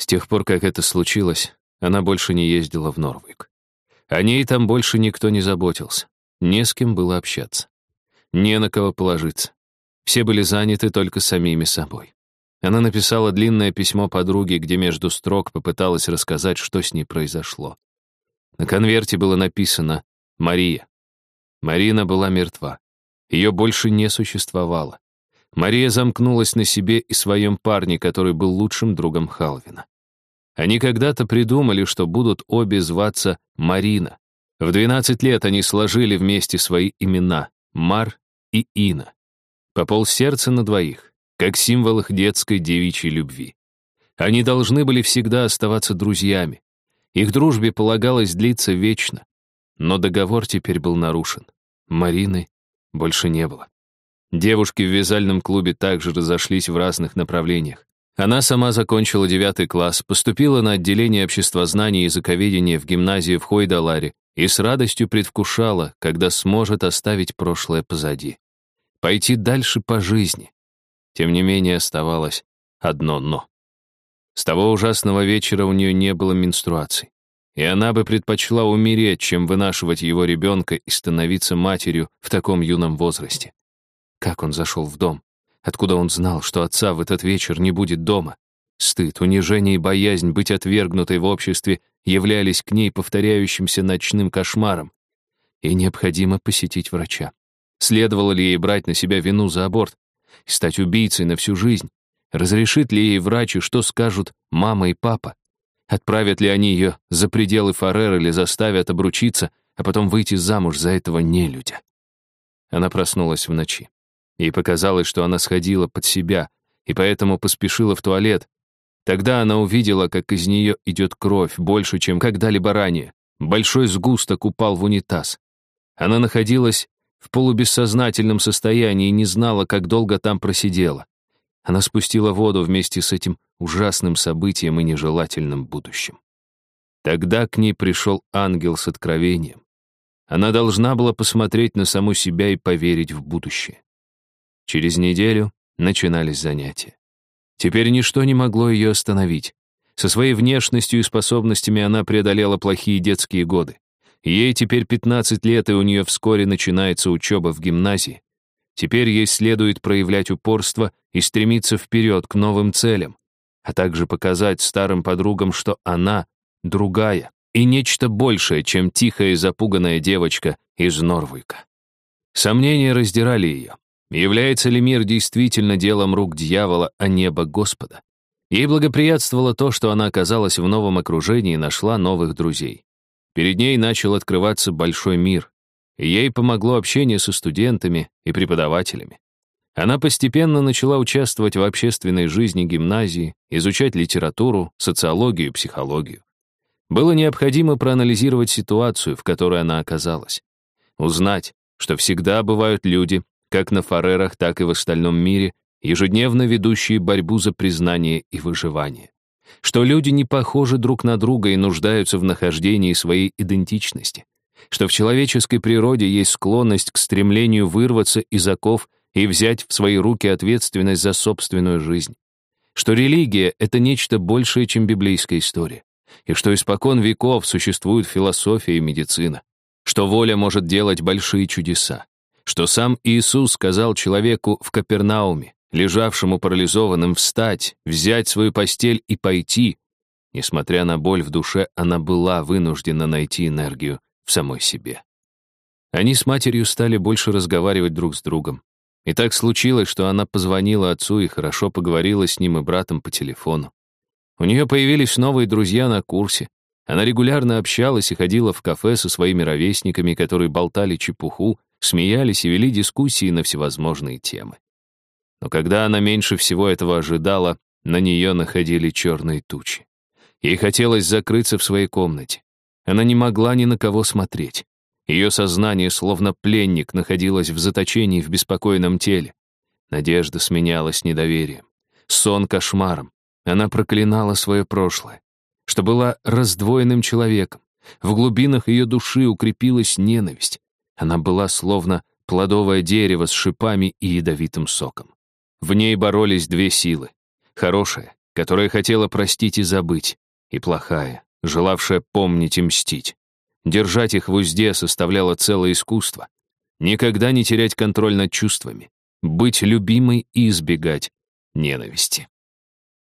С тех пор, как это случилось, она больше не ездила в Норвик. О ней там больше никто не заботился. Не с кем было общаться. Не на кого положиться. Все были заняты только самими собой. Она написала длинное письмо подруге, где между строк попыталась рассказать, что с ней произошло. На конверте было написано «Мария». Марина была мертва. Ее больше не существовало. Мария замкнулась на себе и своем парне, который был лучшим другом Халвина. Они когда-то придумали, что будут обе зваться Марина. В 12 лет они сложили вместе свои имена — Мар и Ина. По полсердца на двоих, как символ их детской девичьей любви. Они должны были всегда оставаться друзьями. Их дружбе полагалось длиться вечно. Но договор теперь был нарушен. Марины больше не было. Девушки в вязальном клубе также разошлись в разных направлениях. Она сама закончила девятый класс, поступила на отделение обществознания и языковедения в гимназию в Хойдаларе и с радостью предвкушала, когда сможет оставить прошлое позади. Пойти дальше по жизни. Тем не менее оставалось одно «но». С того ужасного вечера у нее не было менструаций. И она бы предпочла умереть, чем вынашивать его ребенка и становиться матерью в таком юном возрасте. Как он зашел в дом? Откуда он знал, что отца в этот вечер не будет дома? Стыд, унижение и боязнь быть отвергнутой в обществе являлись к ней повторяющимся ночным кошмаром. И необходимо посетить врача. Следовало ли ей брать на себя вину за аборт? И стать убийцей на всю жизнь? Разрешит ли ей врач и что скажут мама и папа? Отправят ли они ее за пределы Фарер или заставят обручиться, а потом выйти замуж за этого нелюдя? Она проснулась в ночи. Ей показалось, что она сходила под себя, и поэтому поспешила в туалет. Тогда она увидела, как из нее идет кровь, больше, чем когда-либо ранее. Большой сгусток упал в унитаз. Она находилась в полубессознательном состоянии и не знала, как долго там просидела. Она спустила воду вместе с этим ужасным событием и нежелательным будущим. Тогда к ней пришел ангел с откровением. Она должна была посмотреть на саму себя и поверить в будущее. Через неделю начинались занятия. Теперь ничто не могло ее остановить. Со своей внешностью и способностями она преодолела плохие детские годы. Ей теперь 15 лет, и у нее вскоре начинается учеба в гимназии. Теперь ей следует проявлять упорство и стремиться вперед к новым целям, а также показать старым подругам, что она другая и нечто большее, чем тихая и запуганная девочка из Норвика. Сомнения раздирали ее. Является ли мир действительно делом рук дьявола, а небо Господа? Ей благоприятствовало то, что она оказалась в новом окружении и нашла новых друзей. Перед ней начал открываться большой мир. И ей помогло общение со студентами и преподавателями. Она постепенно начала участвовать в общественной жизни гимназии, изучать литературу, социологию и психологию. Было необходимо проанализировать ситуацию, в которой она оказалась. Узнать, что всегда бывают люди, как на Фарерах, так и в остальном мире, ежедневно ведущие борьбу за признание и выживание. Что люди не похожи друг на друга и нуждаются в нахождении своей идентичности. Что в человеческой природе есть склонность к стремлению вырваться из оков и взять в свои руки ответственность за собственную жизнь. Что религия — это нечто большее, чем библейская история. И что испокон веков существует философия и медицина. Что воля может делать большие чудеса что сам Иисус сказал человеку в Капернауме, лежавшему парализованным, встать, взять свою постель и пойти. Несмотря на боль в душе, она была вынуждена найти энергию в самой себе. Они с матерью стали больше разговаривать друг с другом. И так случилось, что она позвонила отцу и хорошо поговорила с ним и братом по телефону. У нее появились новые друзья на курсе. Она регулярно общалась и ходила в кафе со своими ровесниками, которые болтали чепуху, смеялись и вели дискуссии на всевозможные темы. Но когда она меньше всего этого ожидала, на нее находили черные тучи. Ей хотелось закрыться в своей комнате. Она не могла ни на кого смотреть. Ее сознание, словно пленник, находилось в заточении в беспокойном теле. Надежда сменялась недоверием. Сон кошмаром. Она проклинала свое прошлое, что была раздвоенным человеком. В глубинах ее души укрепилась ненависть. Она была словно плодовое дерево с шипами и ядовитым соком. В ней боролись две силы. Хорошая, которая хотела простить и забыть, и плохая, желавшая помнить и мстить. Держать их в узде составляло целое искусство. Никогда не терять контроль над чувствами, быть любимой и избегать ненависти.